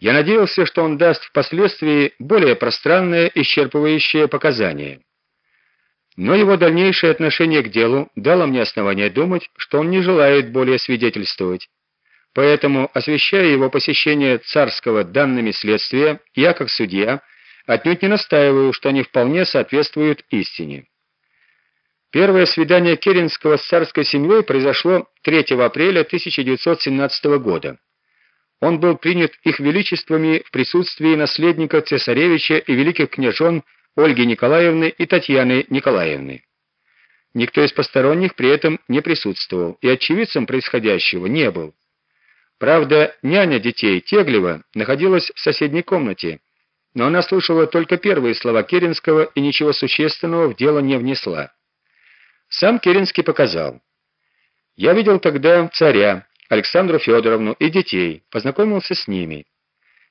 Я надеялся, что он даст впоследствии более пространное, исчерпывающее показания. Но его дальнейшее отношение к делу дало мне основание думать, что он не желает более свидетельствовать. Поэтому, освещая его посещение царского данными следствия, я, как судья, отнюдь не настаиваю, что они вполне соответствуют истине. Первое свидание Керенского с царской семьей произошло 3 апреля 1917 года. Он был принят их величествами в присутствии наследника цесаревича и великих княжон Ольги Николаевны и Татьяны Николаевны. Никто из посторонних при этом не присутствовал и очевидцем происходящего не был. Правда, няня детей Теглева находилась в соседней комнате, но она слышала только первые слова Керенского и ничего существенного в дело не внесла. Сам Керенский показал: "Я видел тогда царя, Александру Федоровну и детей, познакомился с ними.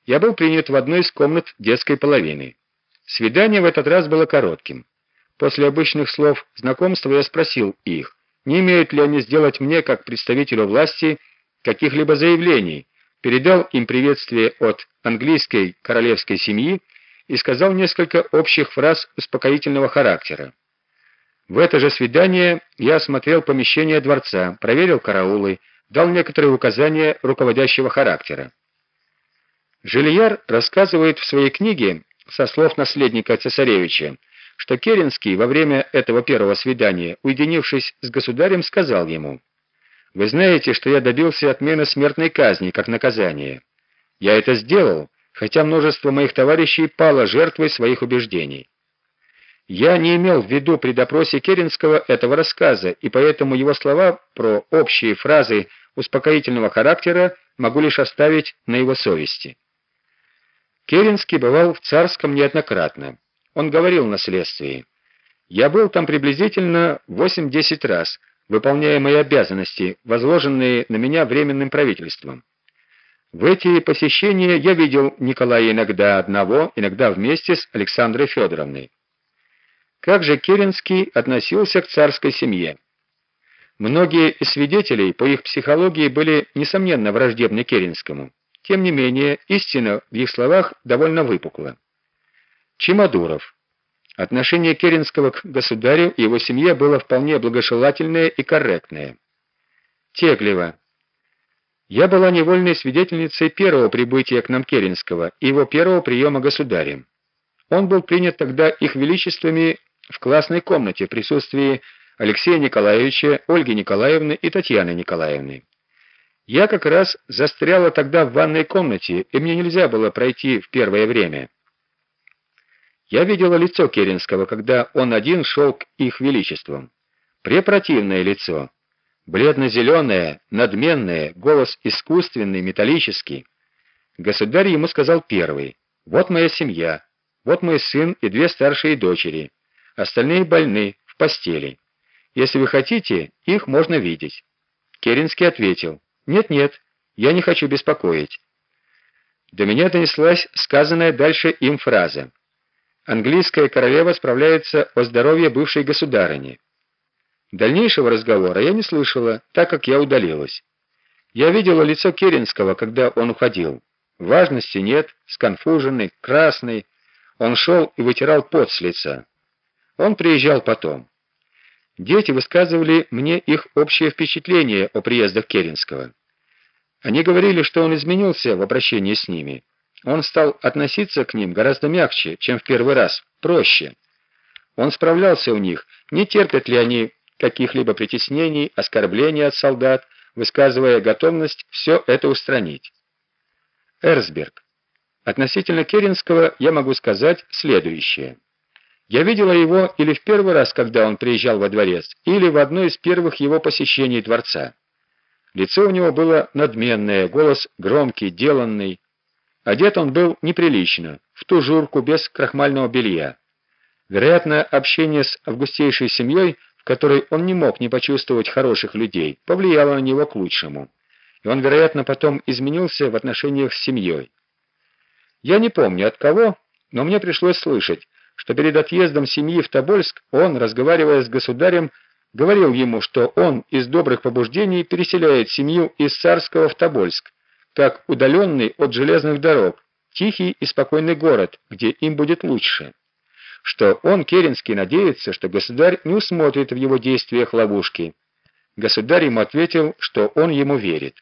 Я был принят в одной из комнат детской половины. Свидание в этот раз было коротким. После обычных слов знакомства я спросил их, не имеют ли они сделать мне, как представителю власти, каких-либо заявлений, передал им приветствие от английской королевской семьи и сказал несколько общих фраз успокоительного характера. В это же свидание я осмотрел помещение дворца, проверил караулы, дал некоторые указания руководящего характера. Жильяр рассказывает в своей книге со слов наследника цесаревича, что Керенский во время этого первого свидания, уединившись с государем, сказал ему: "Вы знаете, что я добился отмены смертной казни как наказания. Я это сделал, хотя множество моих товарищей пало жертвой своих убеждений. Я не имел в виду при допросе Керенского этого рассказа, и поэтому его слова про общие фразы успокоительного характера могу лишь оставить на его совести. Керенский бывал в Царском неоднократно. Он говорил на следствии: "Я был там приблизительно 8-10 раз, выполняя мои обязанности, возложенные на меня временным правительством. В эти посещения я видел Николая иногда одного, иногда вместе с Александрой Федоровной. Как же Керенский относился к царской семье? Многие из свидетелей по их психологии были несомненно враждебны Керенскому. Тем не менее, истина в их словах довольно выпукла. Чемодуров. Отношение Керенского к государю и его семье было вполне благожелательное и корректное. Теглева. Я была невольной свидетельницей первого прибытия к нам Керенского и его первого приема государем. Он был принят тогда их величествами в классной комнате в присутствии Алексея Николаевича, Ольги Николаевны и Татьяны Николаевны. Я как раз застряла тогда в ванной комнате, и мне нельзя было пройти в первое время. Я видела лицо Керенского, когда он один шел к их величествам. Препротивное лицо, бледно-зеленое, надменное, голос искусственный, металлический. Государь ему сказал первый: "Вот моя семья, вот мой сын и две старшие дочери. Остальные больны в постели. Если вы хотите, их можно видеть. Керенский ответил: "Нет-нет, я не хочу беспокоить". До меня донеслась сказанная дальше им фраза: "Английская королева справляется о здоровье бывшей государыни". Дальнейшего разговора я не слышала, так как я удалилась. Я видела лицо Керенского, когда он уходил. Важности нет, сконфуженный, красный. Он шел и вытирал пот с лица. Он приезжал потом. Дети высказывали мне их общее впечатление о приездах Керенского. Они говорили, что он изменился в обращении с ними. Он стал относиться к ним гораздо мягче, чем в первый раз, проще. Он справлялся у них, не терпят ли они каких-либо притеснений, оскорблений от солдат, высказывая готовность все это устранить. Эрсберг. Относительно Керенского я могу сказать следующее. Я видела его или в первый раз, когда он приезжал во дворец, или в одно из первых его посещений дворца. Лицо у него было надменное, голос громкий, деланный. Одет он был неприлично, в тужурку без крахмального белья. Вероятно, общение с августейшей семьей, в которой он не мог не почувствовать хороших людей, повлияло на него к лучшему. И он, вероятно, потом изменился в отношениях с семьей. Я не помню от кого, но мне пришлось слышать, что перед отъездом семьи в Тобольск он, разговаривая с государем, говорил ему, что он из добрых побуждений переселяет семью из Царского в Тобольск, как удаленный от железных дорог, тихий и спокойный город, где им будет лучше. Что он, Керенский, надеется, что государь не усмотрит в его действиях ловушки. Государь ему ответил, что он ему верит.